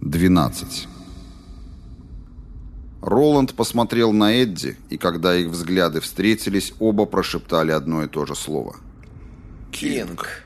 12. Роланд посмотрел на Эдди, и когда их взгляды встретились, оба прошептали одно и то же слово. «Кинг».